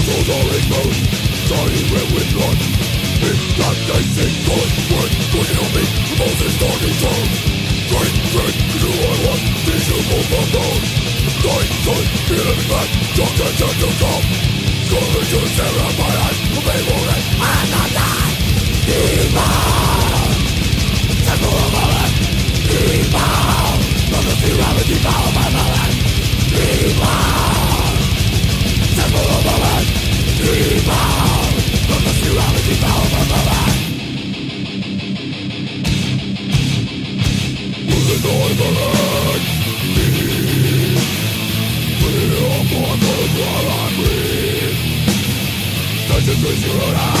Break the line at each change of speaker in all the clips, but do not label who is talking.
Bottles are in moon, red with blood It's not tasting good, work, good help me The boss is talking Great, great, you know I want These you move my bone Dying feel it back Doctor, and to come Gonna use stare at my eyes Will be warning, I'm not die Evil Temple of my Evil From the fear I will devour my Evil Losing it all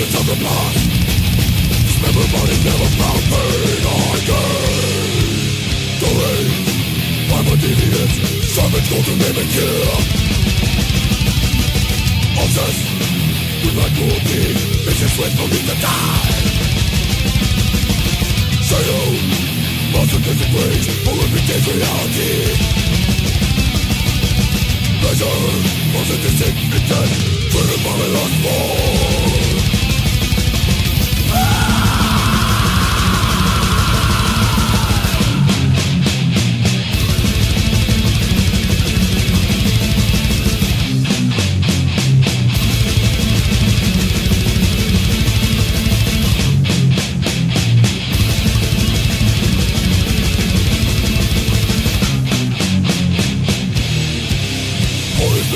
visions of the past Dismembered bodies never found pain again. Story I'm a deviant Savage golden name and gear Obsessed With my cruelty Visions with no need to die Shadow Masochistic rage Horrific days reality Pleasure Masochistic intent Driven by my lust for?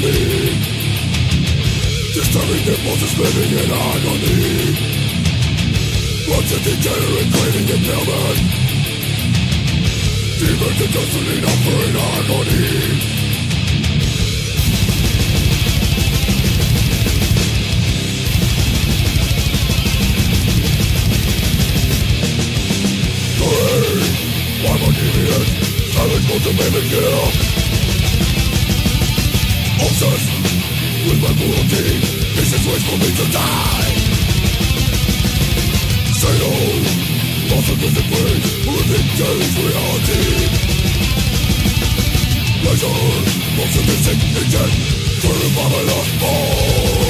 me Disturbing their pulses, living in agony Once a degenerate, craving impalement Demons and destiny, offering agony Why won't you be it? I was supposed to make me obsessed with my cruelty This is ways for me to die. Say no, nothing with a pain Living days reality Pleasure, most of this intent Fearing by my last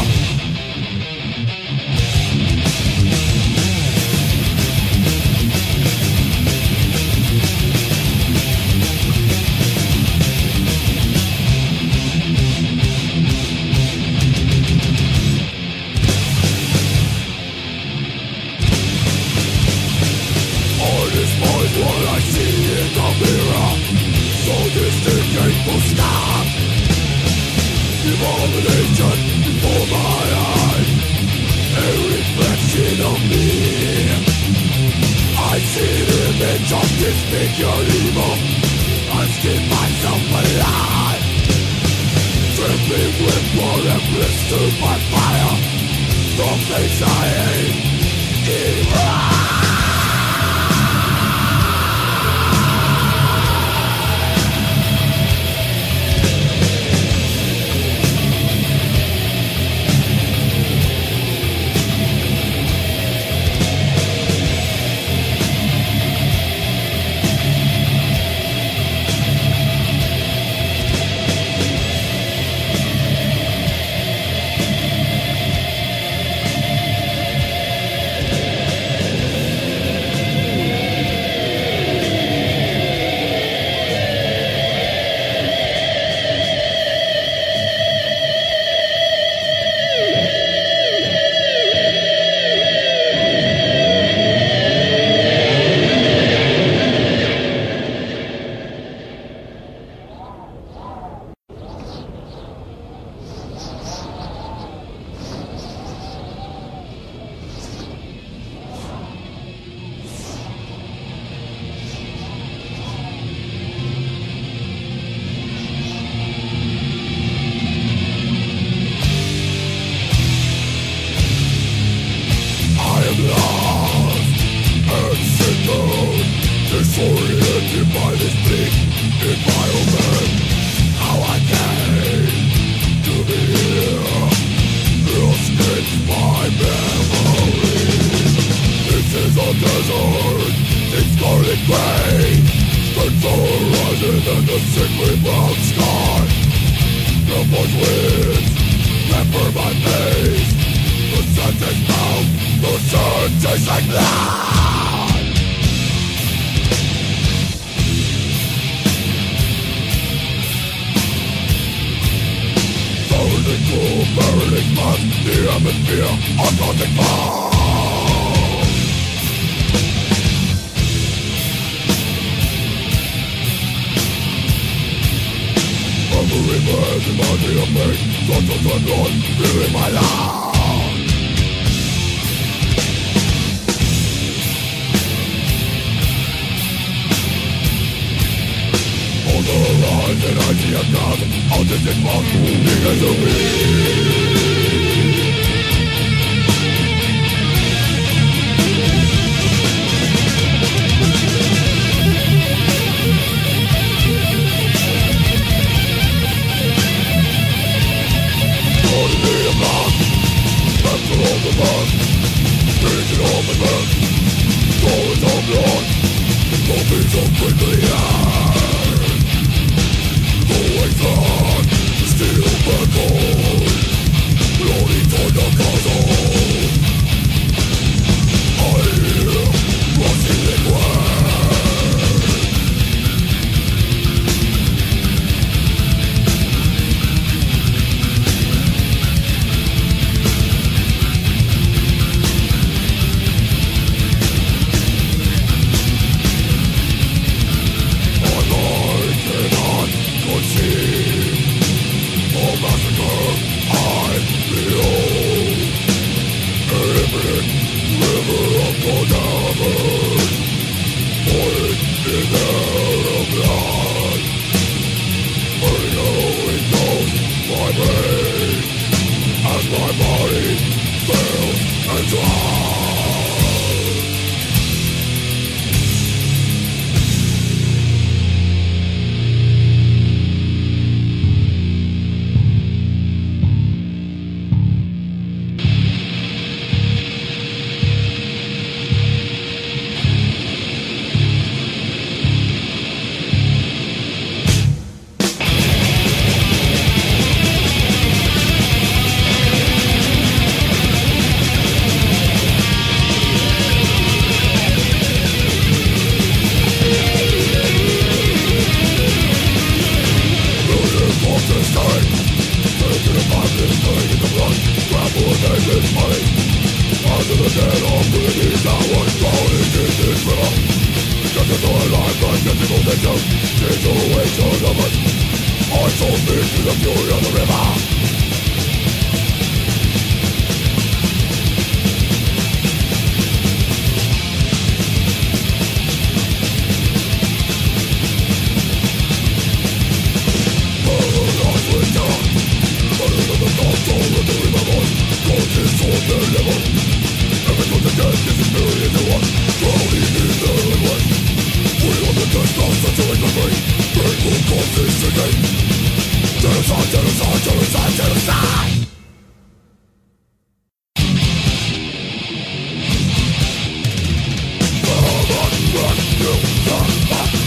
The turn tastes like blood cool, The atmosphere, unconscious reminds me of me Such a my life Polite and I see a gun Out of this mouth moving as a wind the man. Taking all the men Throwing on blood Moving Lord.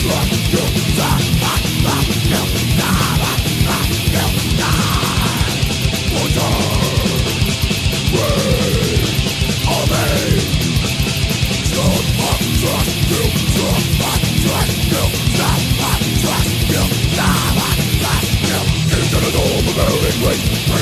Fuck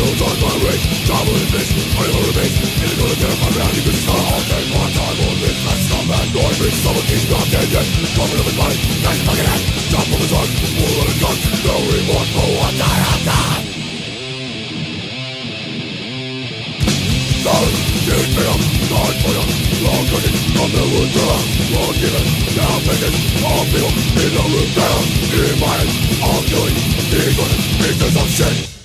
Those on my race Travel in this I never remains Nearly gonna of my reality Cause it's not all day My time on this That's not bad No, I bring someone He's not dead yet Coming up in my Nice fucking ass Stop on the truck More than a gun No remorse for what I have done Silence, dude, man, I'm sorry for you. Long cooking, I'm the wood drop Long given, now taken All people in the room down In my head, I'm doing These women, pieces of shit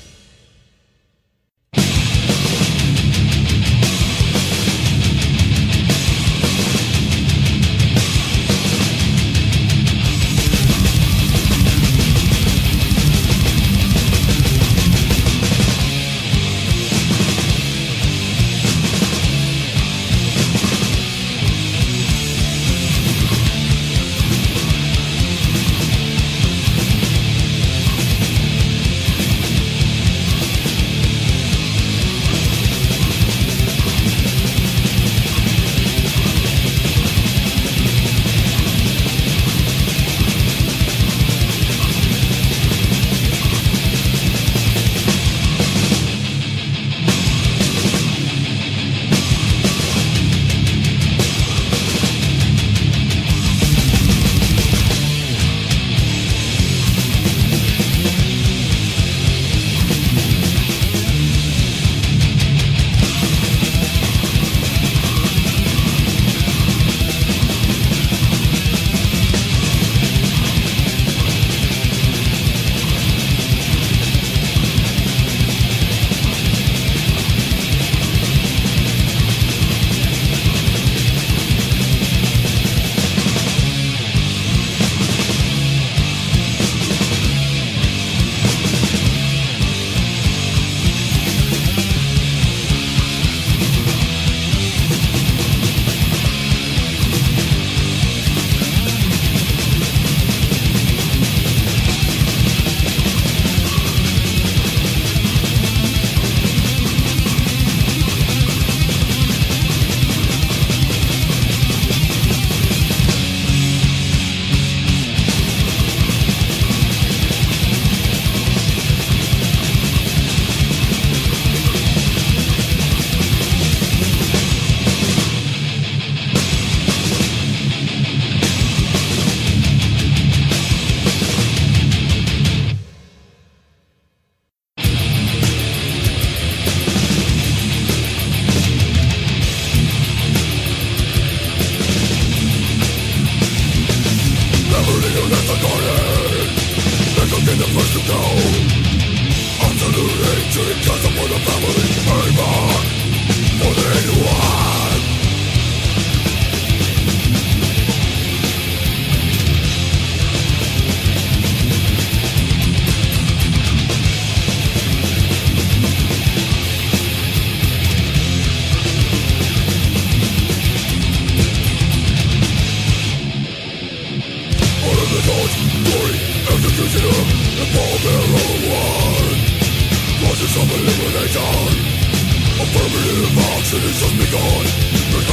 on There's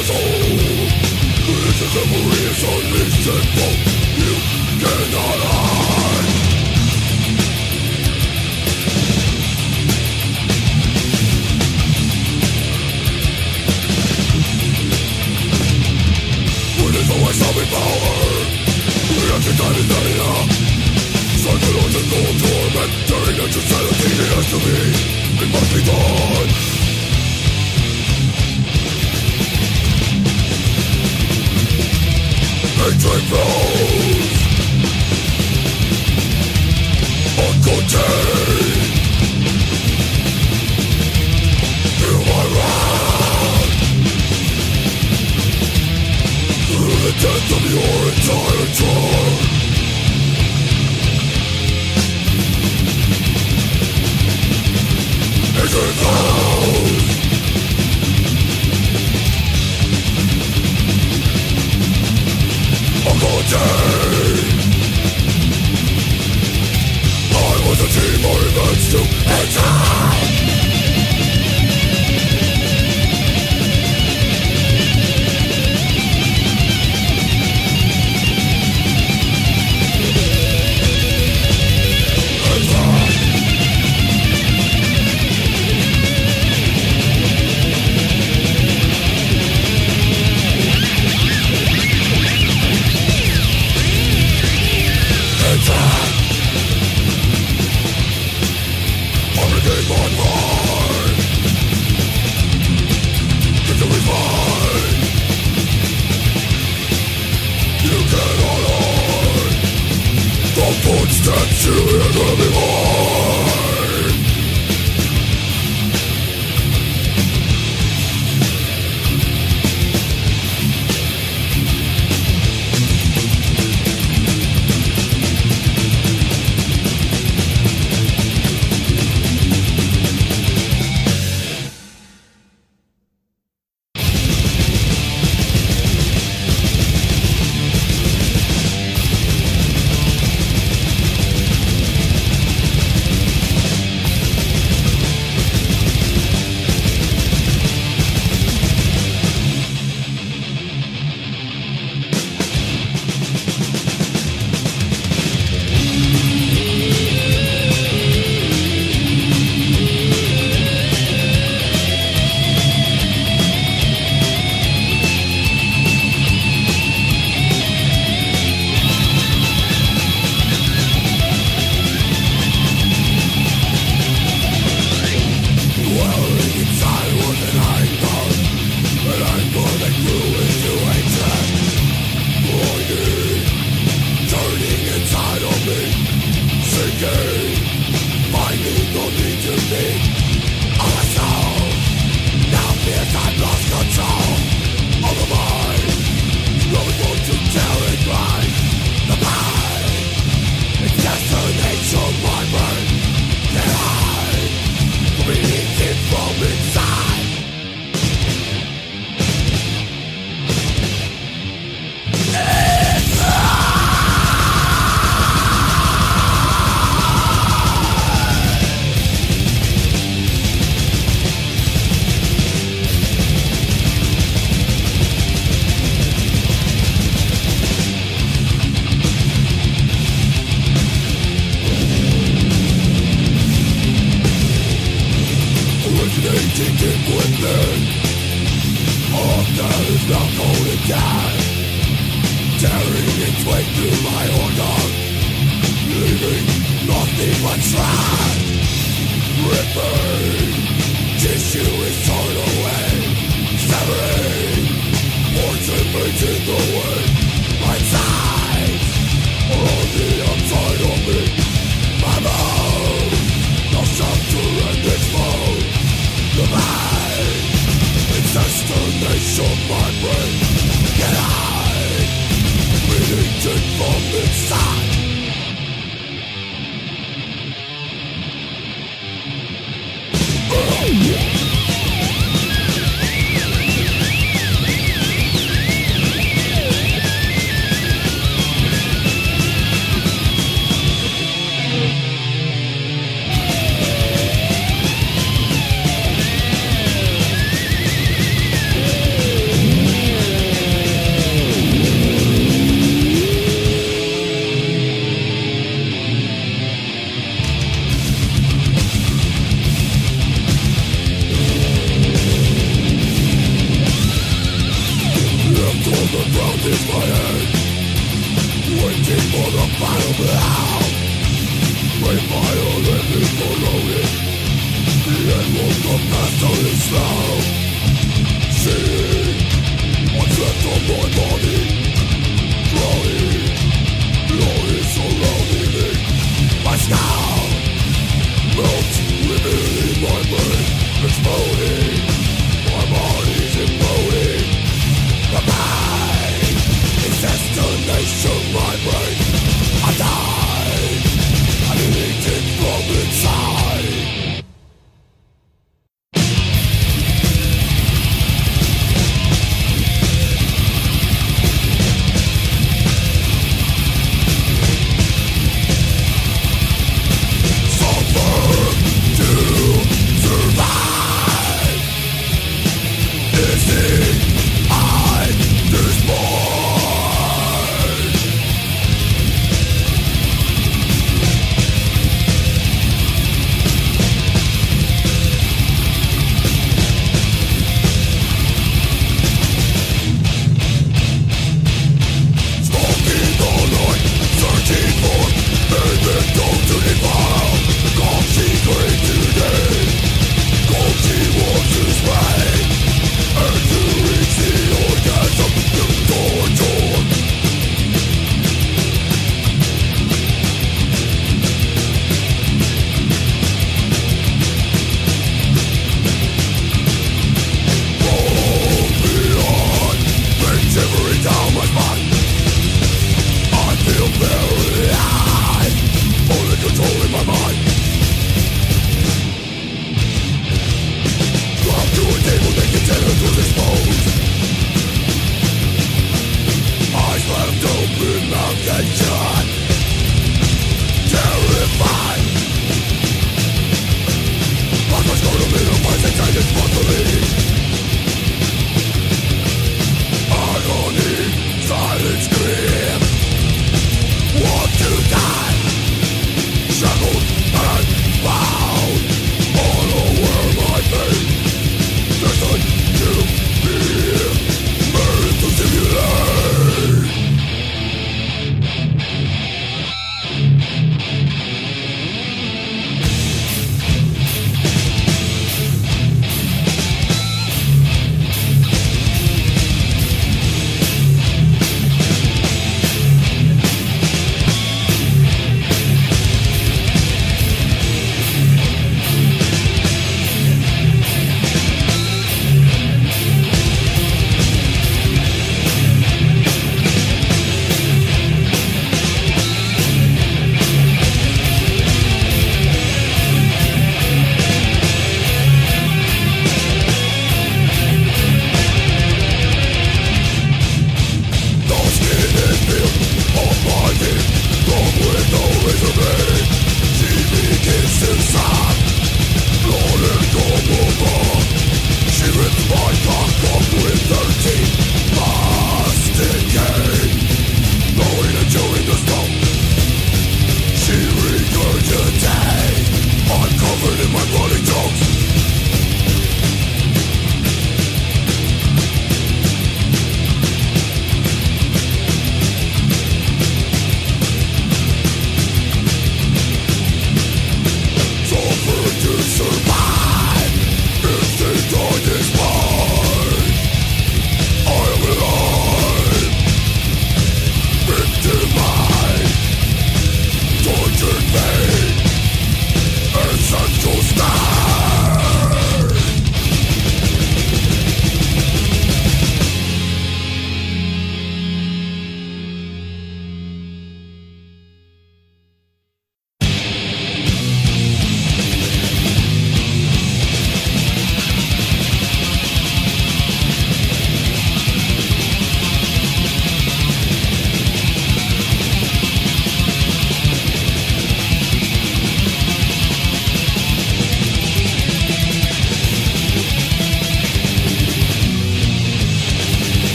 us all This is you cannot hide power We have to die in the Psychological torment Turning into it has to be It must be done hatred grows Uncontained Hear my wrath Through the death of your entire Is it? Bulletin I was a team of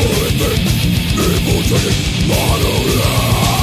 Forever, immortality, monologue